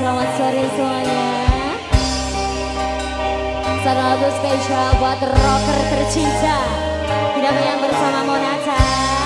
selamat sore semuanya. Satu spesial buat rocker tercinta. Tidak yang bersama Monata.